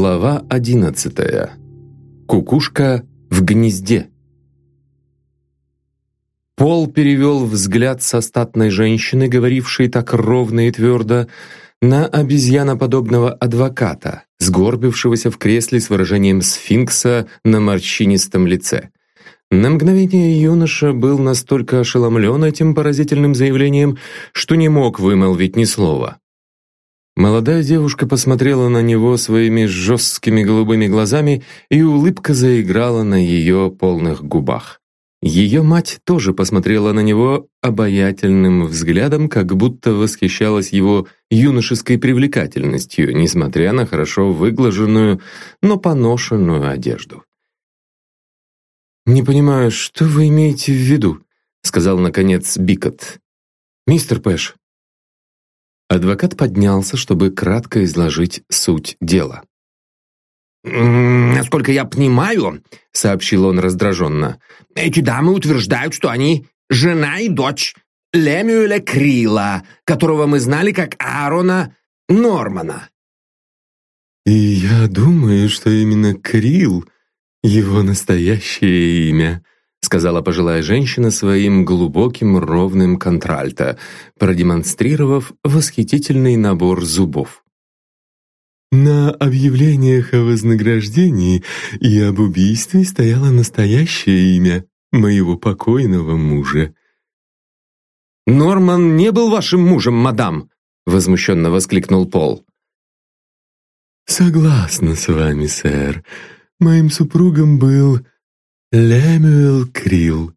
Глава одиннадцатая. Кукушка в гнезде. Пол перевел взгляд со статной женщины, говорившей так ровно и твердо, на обезьяноподобного адвоката, сгорбившегося в кресле с выражением сфинкса на морщинистом лице. На мгновение юноша был настолько ошеломлен этим поразительным заявлением, что не мог вымолвить ни слова. Молодая девушка посмотрела на него своими жесткими голубыми глазами, и улыбка заиграла на ее полных губах. Ее мать тоже посмотрела на него обаятельным взглядом, как будто восхищалась его юношеской привлекательностью, несмотря на хорошо выглаженную, но поношенную одежду. «Не понимаю, что вы имеете в виду?» — сказал, наконец, Бикот. «Мистер Пэш, Адвокат поднялся, чтобы кратко изложить суть дела. «Насколько я понимаю», — сообщил он раздраженно, «эти дамы утверждают, что они жена и дочь Лемюэля Крила, которого мы знали как Аарона Нормана». «И я думаю, что именно Крил — его настоящее имя», сказала пожилая женщина своим глубоким ровным контральто, продемонстрировав восхитительный набор зубов. На объявлениях о вознаграждении и об убийстве стояло настоящее имя моего покойного мужа. «Норман не был вашим мужем, мадам!» — возмущенно воскликнул Пол. «Согласна с вами, сэр. Моим супругом был Лемюэл Крилл.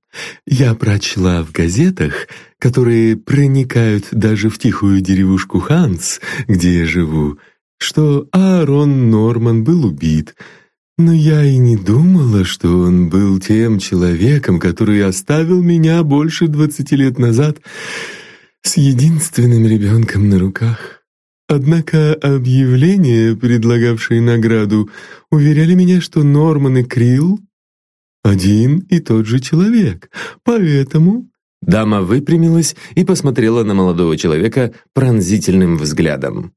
Я прочла в газетах, которые проникают даже в тихую деревушку Ханс, где я живу, что Аарон Норман был убит. Но я и не думала, что он был тем человеком, который оставил меня больше двадцати лет назад с единственным ребенком на руках. Однако объявления, предлагавшие награду, уверяли меня, что Норман и Крилл один и тот же человек. Поэтому...» Дама выпрямилась и посмотрела на молодого человека пронзительным взглядом.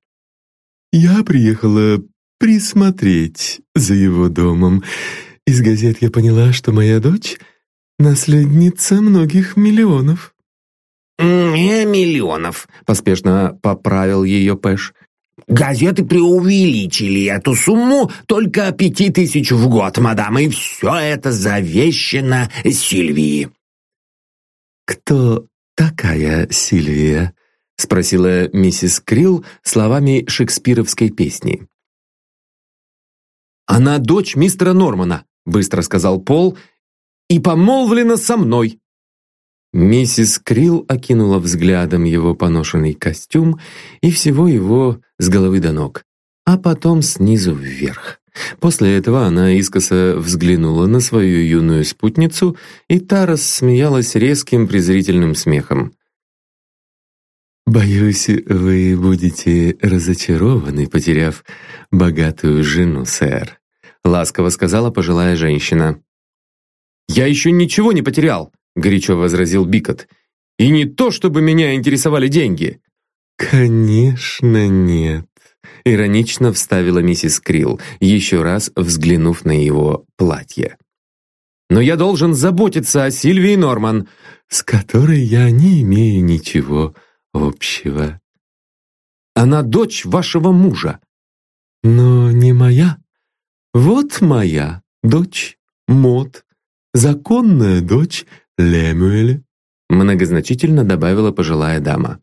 «Я приехала присмотреть за его домом. Из газет я поняла, что моя дочь — наследница многих миллионов». «Не миллионов», — поспешно поправил ее Пэш. Газеты преувеличили эту сумму только пяти тысяч в год, мадам, и все это завещено Сильвии». «Кто такая Сильвия?» — спросила миссис Крилл словами шекспировской песни. «Она дочь мистера Нормана», — быстро сказал Пол, «и помолвлена со мной». Миссис Крилл окинула взглядом его поношенный костюм и всего его с головы до ног, а потом снизу вверх. После этого она искоса взглянула на свою юную спутницу, и та рассмеялась резким презрительным смехом. «Боюсь, вы будете разочарованы, потеряв богатую жену, сэр», ласково сказала пожилая женщина. «Я еще ничего не потерял горячо возразил Бикот. «И не то, чтобы меня интересовали деньги!» «Конечно нет», — иронично вставила миссис Крилл, еще раз взглянув на его платье. «Но я должен заботиться о Сильвии Норман, с которой я не имею ничего общего». «Она дочь вашего мужа». «Но не моя. Вот моя дочь Мод, законная дочь Лемюэль», — многозначительно добавила пожилая дама.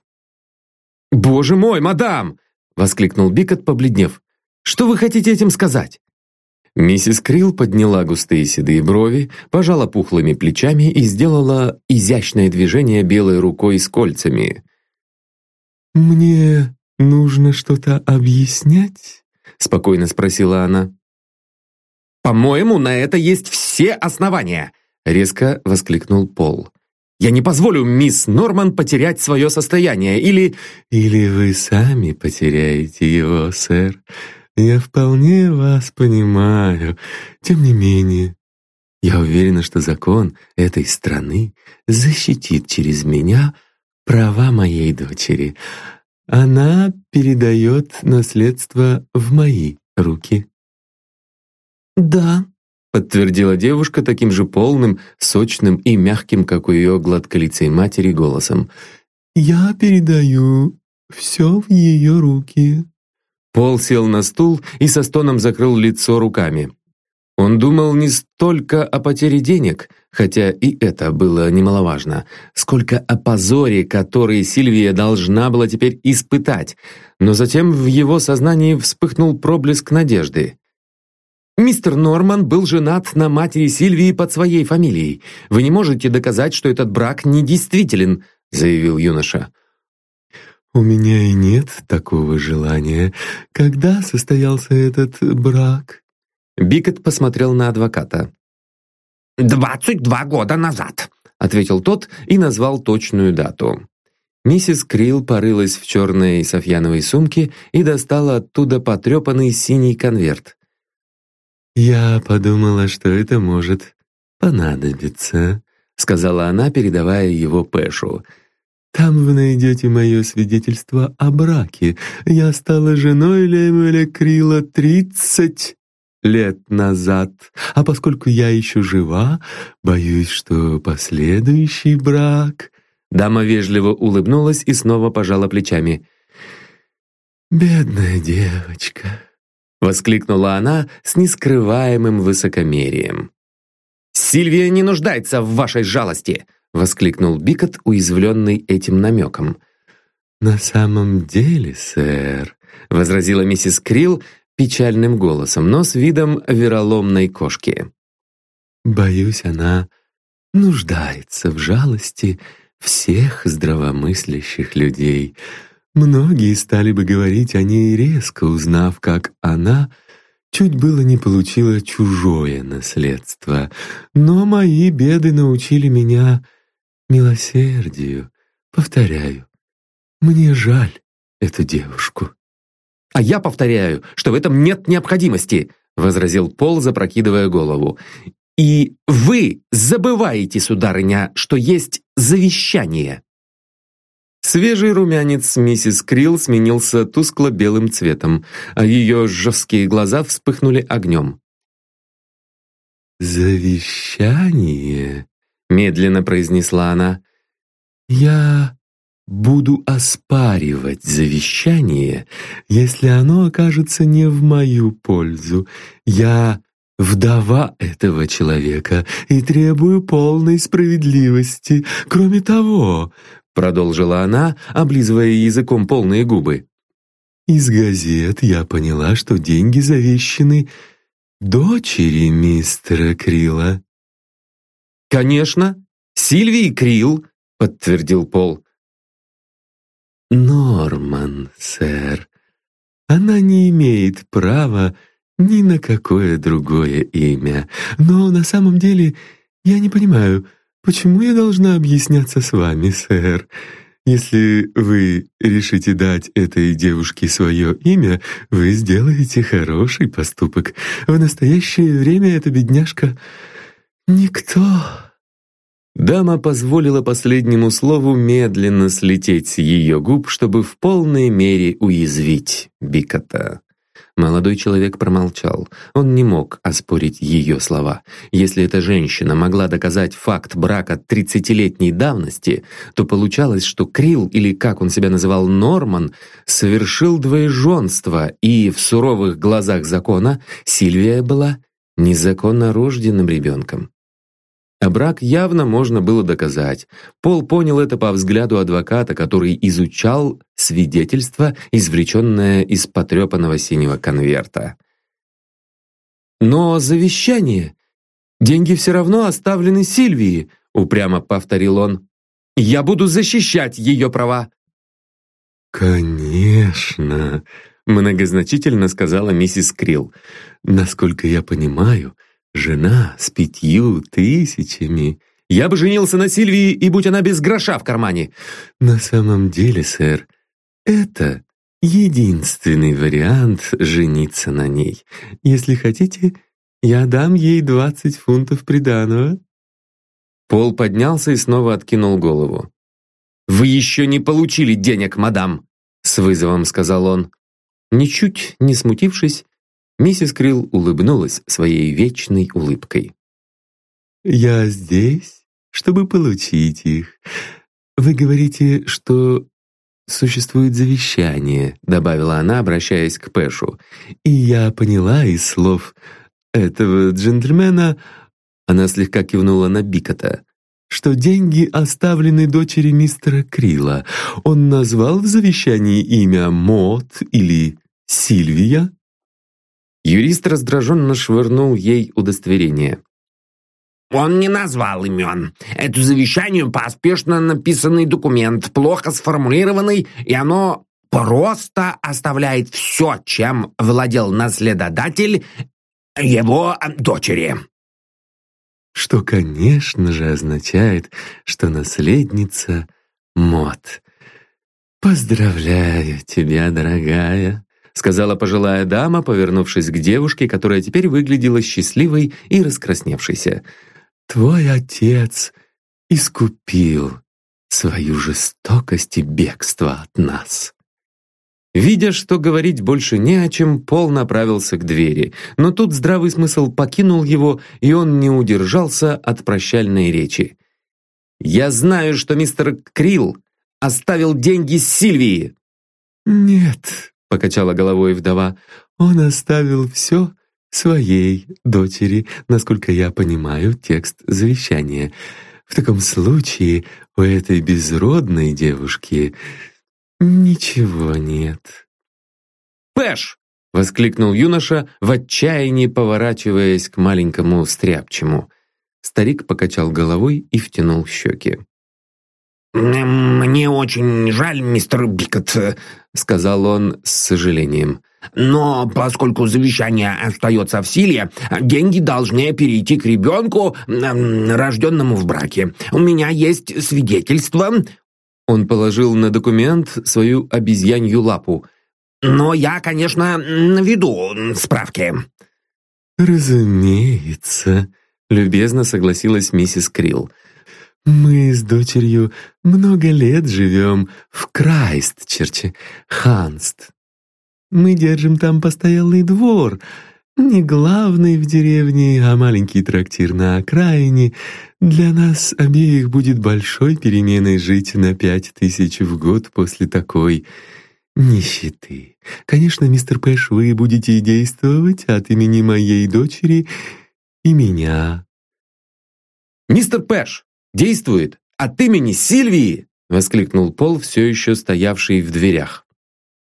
«Боже мой, мадам!» — воскликнул Бикот, побледнев. «Что вы хотите этим сказать?» Миссис Крилл подняла густые седые брови, пожала пухлыми плечами и сделала изящное движение белой рукой с кольцами. «Мне нужно что-то объяснять?» — спокойно спросила она. «По-моему, на это есть все основания!» Резко воскликнул Пол. «Я не позволю мисс Норман потерять свое состояние, или...» «Или вы сами потеряете его, сэр. Я вполне вас понимаю. Тем не менее, я уверена, что закон этой страны защитит через меня права моей дочери. Она передает наследство в мои руки». «Да», — подтвердила девушка таким же полным, сочным и мягким, как у ее гладколицей матери, голосом. «Я передаю все в ее руки». Пол сел на стул и со стоном закрыл лицо руками. Он думал не столько о потере денег, хотя и это было немаловажно, сколько о позоре, который Сильвия должна была теперь испытать, но затем в его сознании вспыхнул проблеск надежды. «Мистер Норман был женат на матери Сильвии под своей фамилией. Вы не можете доказать, что этот брак недействителен», заявил юноша. «У меня и нет такого желания. Когда состоялся этот брак?» Бикет посмотрел на адвоката. «Двадцать два года назад», — ответил тот и назвал точную дату. Миссис Крилл порылась в черной софьяновой сумке и достала оттуда потрепанный синий конверт. «Я подумала, что это может понадобиться», — сказала она, передавая его Пэшу. «Там вы найдете мое свидетельство о браке. Я стала женой Лемюэля Крила тридцать лет назад, а поскольку я еще жива, боюсь, что последующий брак...» Дама вежливо улыбнулась и снова пожала плечами. «Бедная девочка», — воскликнула она с нескрываемым высокомерием. «Сильвия не нуждается в вашей жалости!» — воскликнул Бикот, уязвленный этим намеком. «На самом деле, сэр», — возразила миссис Крилл, печальным голосом, но с видом вероломной кошки. «Боюсь, она нуждается в жалости всех здравомыслящих людей. Многие стали бы говорить о ней резко, узнав, как она чуть было не получила чужое наследство. Но мои беды научили меня милосердию. Повторяю, мне жаль эту девушку». «А я повторяю, что в этом нет необходимости», возразил Пол, запрокидывая голову. «И вы забываете, сударыня, что есть завещание». Свежий румянец миссис Крилл сменился тускло-белым цветом, а ее жесткие глаза вспыхнули огнем. «Завещание?» — медленно произнесла она. «Я буду оспаривать завещание, если оно окажется не в мою пользу. Я вдова этого человека и требую полной справедливости. Кроме того, продолжила она, облизывая языком полные губы. Из газет я поняла, что деньги завещены дочери мистера Крила. «Конечно, Сильвии Крил», — подтвердил Пол. Норман, сэр. Она не имеет права ни на какое другое имя. Но на самом деле я не понимаю, почему я должна объясняться с вами, сэр. Если вы решите дать этой девушке свое имя, вы сделаете хороший поступок. В настоящее время эта бедняжка — никто. Дама позволила последнему слову медленно слететь с ее губ, чтобы в полной мере уязвить Бикота. Молодой человек промолчал. Он не мог оспорить ее слова. Если эта женщина могла доказать факт брака тридцатилетней давности, то получалось, что Крилл, или как он себя называл, Норман, совершил двоеженство, и в суровых глазах закона Сильвия была незаконно рожденным ребенком. Брак явно можно было доказать. Пол понял это по взгляду адвоката, который изучал свидетельство, извлеченное из потрепанного синего конверта. «Но завещание! Деньги все равно оставлены Сильвии», — упрямо повторил он. «Я буду защищать ее права!» «Конечно», — многозначительно сказала миссис Крилл. «Насколько я понимаю, Жена с пятью тысячами. Я бы женился на Сильвии, и будь она без гроша в кармане. На самом деле, сэр, это единственный вариант жениться на ней. Если хотите, я дам ей двадцать фунтов приданого». Пол поднялся и снова откинул голову. «Вы еще не получили денег, мадам!» С вызовом сказал он. Ничуть не смутившись, Миссис Крилл улыбнулась своей вечной улыбкой. «Я здесь, чтобы получить их. Вы говорите, что существует завещание», добавила она, обращаясь к Пэшу. «И я поняла из слов этого джентльмена...» Она слегка кивнула на Бикота что деньги оставлены дочери мистера Крила. Он назвал в завещании имя Мот или Сильвия? Юрист раздраженно швырнул ей удостоверение. Он не назвал имен. Это завещание поспешно написанный документ, плохо сформулированный, и оно просто оставляет все, чем владел наследодатель его дочери. Что, конечно же, означает, что наследница Мот. «Поздравляю тебя, дорогая», — сказала пожилая дама, повернувшись к девушке, которая теперь выглядела счастливой и раскрасневшейся твой отец искупил свою жестокость и бегство от нас». Видя, что говорить больше не о чем, Пол направился к двери, но тут здравый смысл покинул его, и он не удержался от прощальной речи. «Я знаю, что мистер Крилл оставил деньги Сильвии!» «Нет», — покачала головой вдова, — «он оставил все, своей дочери, насколько я понимаю текст завещания. В таком случае у этой безродной девушки ничего нет. «Пэш!» — воскликнул юноша, в отчаянии поворачиваясь к маленькому стряпчему. Старик покачал головой и втянул щеки. «Мне очень жаль, мистер Бикот», — сказал он с сожалением. Но поскольку завещание остается в силе, деньги должны перейти к ребенку, рожденному в браке. У меня есть свидетельство». Он положил на документ свою обезьянью лапу. «Но я, конечно, наведу справки». «Разумеется», — любезно согласилась миссис Крилл. «Мы с дочерью много лет живем в Крайстчерче, Ханст. Мы держим там постоялый двор, не главный в деревне, а маленький трактир на окраине. Для нас обеих будет большой переменой жить на пять тысяч в год после такой нищеты. Конечно, мистер Пэш, вы будете действовать от имени моей дочери и меня. «Мистер Пэш действует от имени Сильвии!» — воскликнул Пол, все еще стоявший в дверях.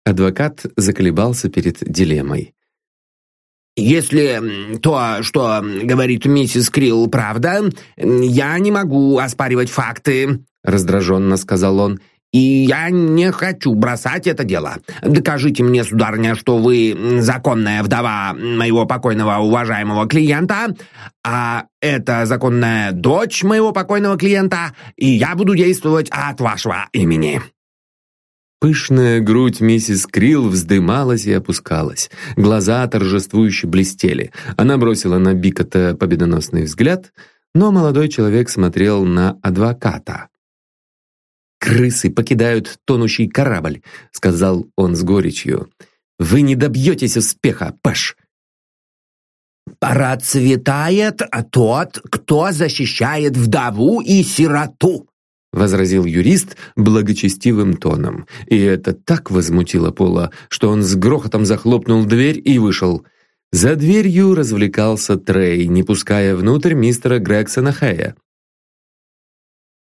Адвокат заколебался перед дилеммой. «Если то, что говорит миссис Крилл, правда, я не могу оспаривать факты», — раздраженно сказал он. «И я не хочу бросать это дело. Докажите мне, сударыня, что вы законная вдова моего покойного уважаемого клиента, а это законная дочь моего покойного клиента, и я буду действовать от вашего имени». Пышная грудь миссис Крилл вздымалась и опускалась. Глаза торжествующе блестели. Она бросила на Бикота победоносный взгляд, но молодой человек смотрел на адвоката. «Крысы покидают тонущий корабль», — сказал он с горечью. «Вы не добьетесь успеха, Пэш!» «Процветает тот, кто защищает вдову и сироту», — возразил юрист благочестивым тоном. И это так возмутило Пола, что он с грохотом захлопнул дверь и вышел. За дверью развлекался Трей, не пуская внутрь мистера Грегсона Хэя.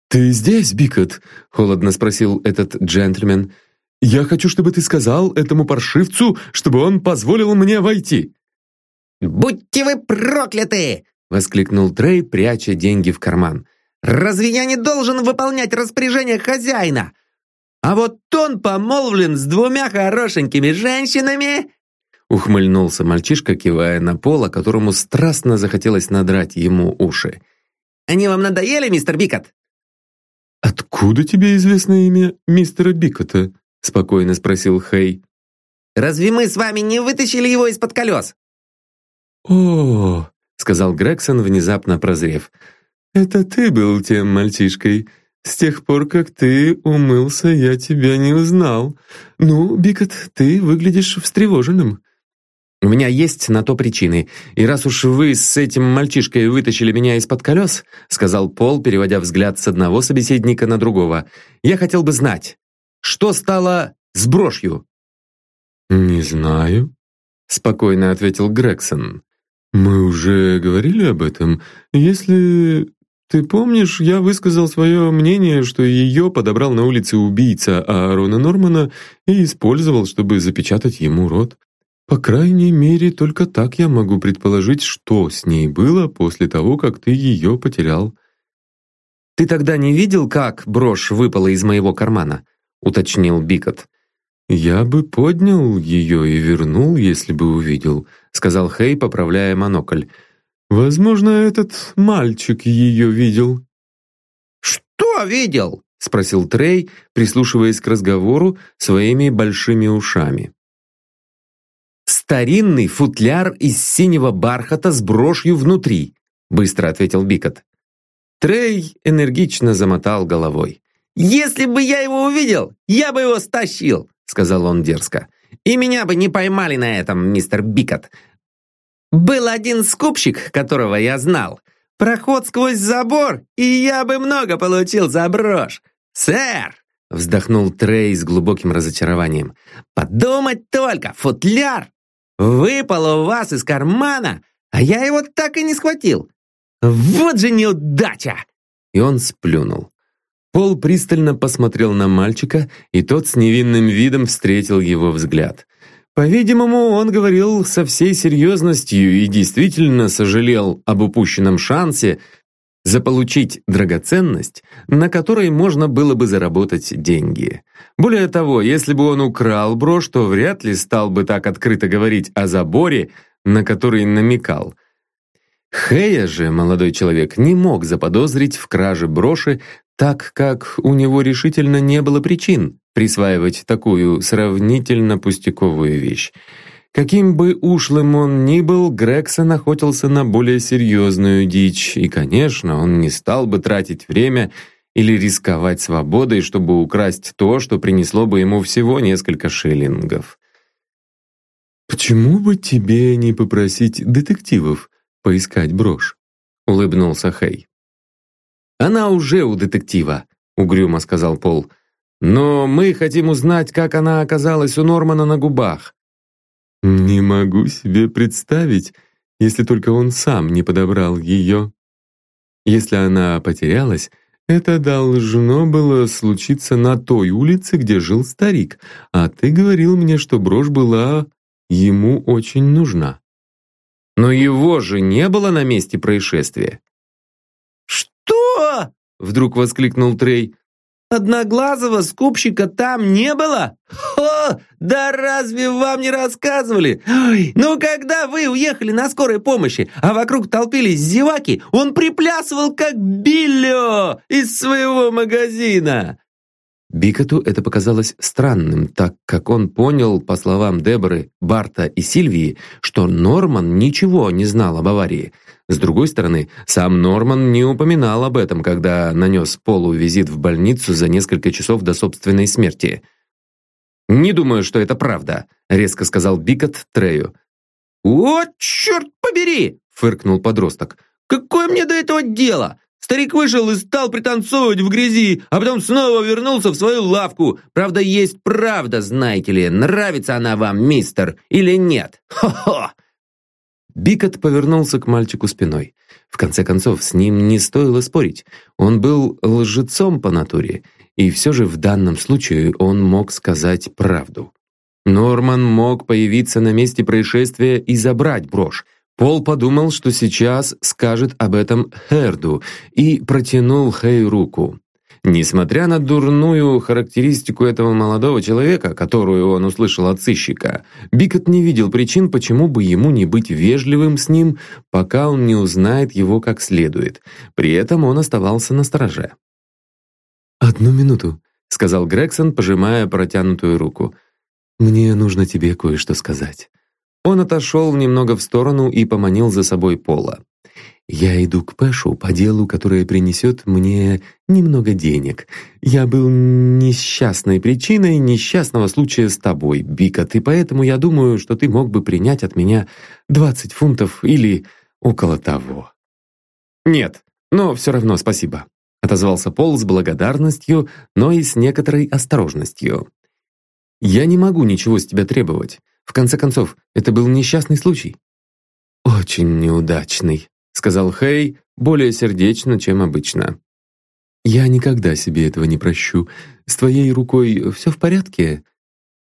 «Ты здесь, Бикот?» — холодно спросил этот джентльмен. «Я хочу, чтобы ты сказал этому паршивцу, чтобы он позволил мне войти». «Будьте вы прокляты!» — воскликнул Трей, пряча деньги в карман. Разве я не должен выполнять распоряжение хозяина? А вот он помолвлен с двумя хорошенькими женщинами!» Ухмыльнулся мальчишка, кивая на пола, которому страстно захотелось надрать ему уши. «Они вам надоели, мистер Бикот?» «Откуда тебе известно имя мистера Бикота?» спокойно спросил Хей. «Разве мы с вами не вытащили его из-под колес?» «О, — сказал Грегсон, внезапно прозрев, — «Это ты был тем мальчишкой. С тех пор, как ты умылся, я тебя не узнал. Ну, Бикот, ты выглядишь встревоженным». У меня есть на то причины. И раз уж вы с этим мальчишкой вытащили меня из-под колес, сказал Пол, переводя взгляд с одного собеседника на другого, я хотел бы знать, что стало с брошью? Не знаю, спокойно ответил Грегсон. Мы уже говорили об этом. Если ты помнишь, я высказал свое мнение, что ее подобрал на улице убийца Аарона Нормана и использовал, чтобы запечатать ему рот. По крайней мере, только так я могу предположить, что с ней было после того, как ты ее потерял. «Ты тогда не видел, как брошь выпала из моего кармана?» — уточнил Бикот. «Я бы поднял ее и вернул, если бы увидел», — сказал Хей, поправляя монокль. «Возможно, этот мальчик ее видел». «Что видел?» — спросил Трей, прислушиваясь к разговору своими большими ушами. «Старинный футляр из синего бархата с брошью внутри», — быстро ответил Бикот. Трей энергично замотал головой. «Если бы я его увидел, я бы его стащил», — сказал он дерзко. «И меня бы не поймали на этом, мистер Бикот. Был один скупщик, которого я знал. Проход сквозь забор, и я бы много получил за брошь. Сэр!» Вздохнул Трей с глубоким разочарованием. «Подумать только, футляр Выпал у вас из кармана, а я его так и не схватил. Вот же неудача!» И он сплюнул. Пол пристально посмотрел на мальчика, и тот с невинным видом встретил его взгляд. По-видимому, он говорил со всей серьезностью и действительно сожалел об упущенном шансе заполучить драгоценность, на которой можно было бы заработать деньги. Более того, если бы он украл брошь, то вряд ли стал бы так открыто говорить о заборе, на который намекал. Хэя же молодой человек не мог заподозрить в краже броши, так как у него решительно не было причин присваивать такую сравнительно пустяковую вещь. Каким бы ушлым он ни был, Грегсон охотился на более серьезную дичь, и, конечно, он не стал бы тратить время или рисковать свободой, чтобы украсть то, что принесло бы ему всего несколько шиллингов. «Почему бы тебе не попросить детективов поискать брошь?» — улыбнулся Хей. «Она уже у детектива», — угрюмо сказал Пол. «Но мы хотим узнать, как она оказалась у Нормана на губах. Не могу себе представить, если только он сам не подобрал ее. Если она потерялась, это должно было случиться на той улице, где жил старик, а ты говорил мне, что брошь была ему очень нужна. Но его же не было на месте происшествия. «Что?» — вдруг воскликнул Трей. Одноглазого скупщика там не было? Хо! Да разве вам не рассказывали? Ой, ну, когда вы уехали на скорой помощи, а вокруг толпились зеваки, он приплясывал как Биллио из своего магазина. Бикоту это показалось странным, так как он понял, по словам Деборы, Барта и Сильвии, что Норман ничего не знал об аварии – с другой стороны, сам Норман не упоминал об этом, когда нанес Полу визит в больницу за несколько часов до собственной смерти. «Не думаю, что это правда», — резко сказал Бикот Трею. «О, черт побери!» — фыркнул подросток. «Какое мне до этого дело? Старик вышел и стал пританцовывать в грязи, а потом снова вернулся в свою лавку. Правда, есть правда, знаете ли. Нравится она вам, мистер, или нет? Хо-хо!» Бикот повернулся к мальчику спиной. В конце концов, с ним не стоило спорить. Он был лжецом по натуре, и все же в данном случае он мог сказать правду. Норман мог появиться на месте происшествия и забрать брошь. Пол подумал, что сейчас скажет об этом Херду, и протянул Хей руку. Несмотря на дурную характеристику этого молодого человека, которую он услышал от сыщика, Бикот не видел причин, почему бы ему не быть вежливым с ним, пока он не узнает его как следует. При этом он оставался на стороже. «Одну минуту», — сказал Грегсон, пожимая протянутую руку. «Мне нужно тебе кое-что сказать». Он отошел немного в сторону и поманил за собой Пола. Я иду к Пэшу по делу, которое принесет мне немного денег. Я был несчастной причиной несчастного случая с тобой, Бикот, и поэтому я думаю, что ты мог бы принять от меня 20 фунтов или около того». «Нет, но все равно спасибо», — отозвался Пол с благодарностью, но и с некоторой осторожностью. «Я не могу ничего с тебя требовать. В конце концов, это был несчастный случай». «Очень неудачный», сказал Хей более сердечно, чем обычно. «Я никогда себе этого не прощу. С твоей рукой все в порядке?»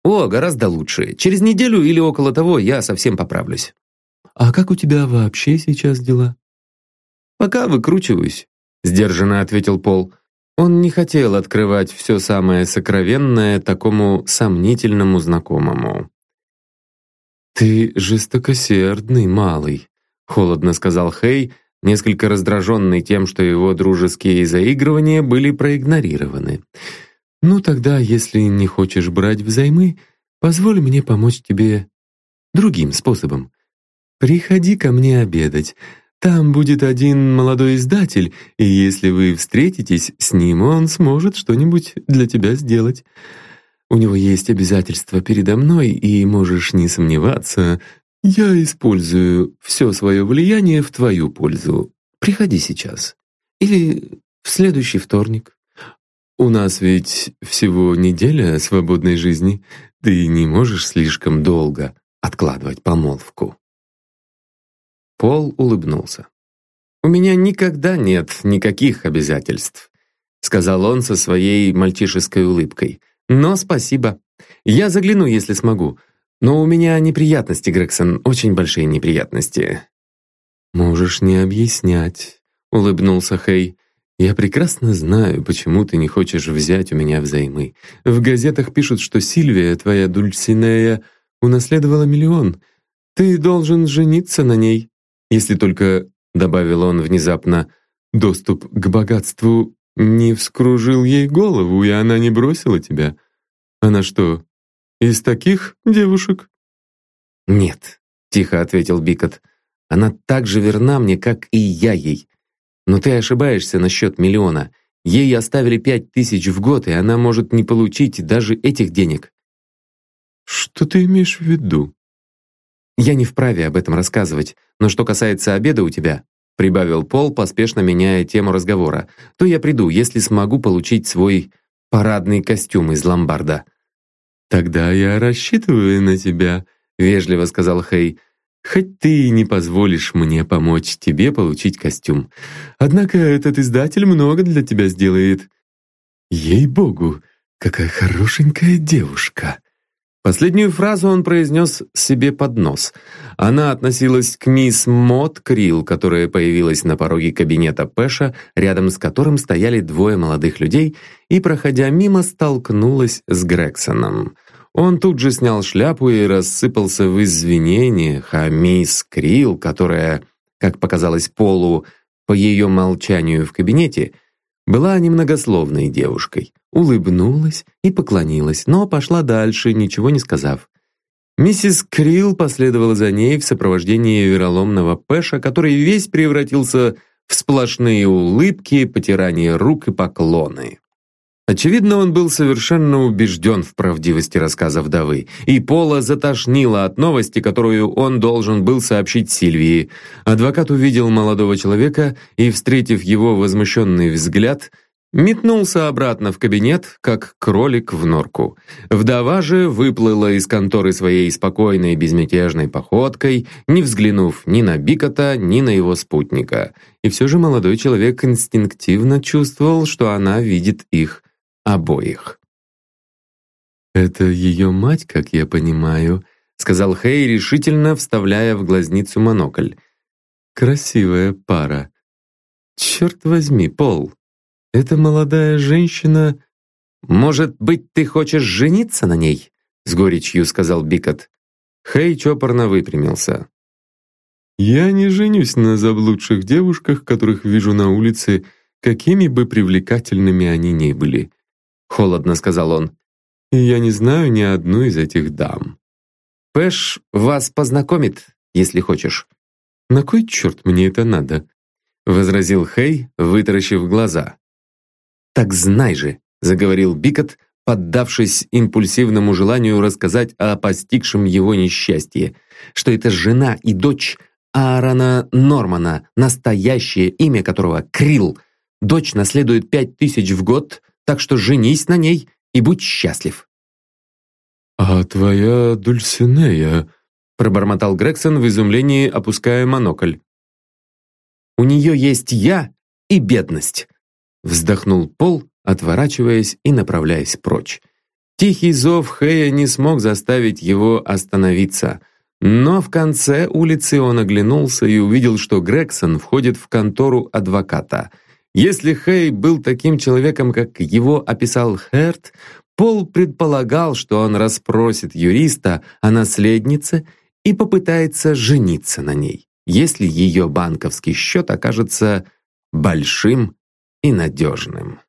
«О, гораздо лучше. Через неделю или около того я совсем поправлюсь». «А как у тебя вообще сейчас дела?» «Пока выкручиваюсь», — сдержанно ответил Пол. Он не хотел открывать все самое сокровенное такому сомнительному знакомому. «Ты жестокосердный, малый», холодно сказал Хей, несколько раздраженный тем, что его дружеские заигрывания были проигнорированы. «Ну тогда, если не хочешь брать взаймы, позволь мне помочь тебе другим способом. Приходи ко мне обедать. Там будет один молодой издатель, и если вы встретитесь с ним, он сможет что-нибудь для тебя сделать. У него есть обязательства передо мной, и можешь не сомневаться, я использую все свое влияние в твою пользу. Приходи сейчас. Или в следующий вторник. У нас ведь всего неделя свободной жизни. Ты не можешь слишком долго откладывать помолвку. Пол улыбнулся. «У меня никогда нет никаких обязательств», сказал он со своей мальчишеской улыбкой. «Но спасибо. Я загляну, если смогу. Но у меня неприятности, Грегсон, очень большие неприятности». «Можешь не объяснять», — улыбнулся Хей. «Я прекрасно знаю, почему ты не хочешь взять у меня взаймы. В газетах пишут, что Сильвия, твоя Дульсинея, унаследовала миллион. Ты должен жениться на ней. Если только, — добавил он внезапно, — доступ к богатству не вскружил ей голову, и она не бросила тебя. Она что, из таких девушек?» «Нет», — тихо ответил Бикот. «Она так же верна мне, как и я ей. Но ты ошибаешься насчет миллиона. Ей оставили пять тысяч в год, и она может не получить даже этих денег». «Что ты имеешь в виду?» «Я не вправе об этом рассказывать, но что касается обеда у тебя, прибавил Пол, поспешно меняя тему разговора, то я приду, если смогу получить свой парадный костюм из ломбарда. «Тогда я рассчитываю на тебя», — вежливо сказал Хей. «Хоть ты и не позволишь мне помочь тебе получить костюм. Однако этот издатель много для тебя сделает». «Ей-богу, какая хорошенькая девушка!» Последнюю фразу он произнес себе под нос. Она относилась к мисс Мот Крилл, которая появилась на пороге кабинета Пэша, рядом с которым стояли двое молодых людей, и, проходя мимо, столкнулась с Грексоном. Он тут же снял шляпу и рассыпался в извинениях, а мисс Крилл, которая, как показалось Полу, по ее молчанию в кабинете, была немногословной девушкой улыбнулась и поклонилась, но пошла дальше, ничего не сказав. Миссис Крилл последовала за ней в сопровождении вероломного Пэша, который весь превратился в сплошные улыбки, потирание рук и поклоны. Очевидно, он был совершенно убежден в правдивости рассказа вдовы, и Пола затошнило от новости, которую он должен был сообщить Сильвии. Адвокат увидел молодого человека и, встретив его возмущенный взгляд, Метнулся обратно в кабинет, как кролик в норку. Вдова же выплыла из конторы своей спокойной безмятежной походкой, не взглянув ни на Бикота, ни на его спутника. И все же молодой человек инстинктивно чувствовал, что она видит их обоих. «Это ее мать, как я понимаю», — сказал Хей, решительно вставляя в глазницу монокль. «Красивая пара. Черт возьми, Пол, эта молодая женщина... «Может быть, ты хочешь жениться на ней?» С горечью сказал Бикот. Хей чопорно выпрямился. «Я не женюсь на заблудших девушках, которых вижу на улице, какими бы привлекательными они ни были», — холодно сказал он. «И я не знаю ни одну из этих дам». «Пэш вас познакомит, если хочешь». «На кой черт мне это надо?» возразил Хей, вытаращив глаза. «Так знай же», — заговорил Бикот, поддавшись импульсивному желанию рассказать о постигшем его несчастье, что это жена и дочь Аарона Нормана, настоящее имя которого Крил. Дочь наследует пять тысяч в год, так что женись на ней и будь счастлив. «А твоя Дульсинея?» пробормотал Грегсон в изумлении, опуская монокль. «У нее есть я и бедность», вздохнул Пол, отворачиваясь и направляясь прочь. Тихий зов Хэя не смог заставить его остановиться, но в конце улицы он оглянулся и увидел, что Грегсон входит в контору адвоката. Если Хэй был таким человеком, как его описал Херт, Пол предполагал, что он расспросит юриста о наследнице и попытается жениться на ней, если ее банковский счет окажется большим и надежным.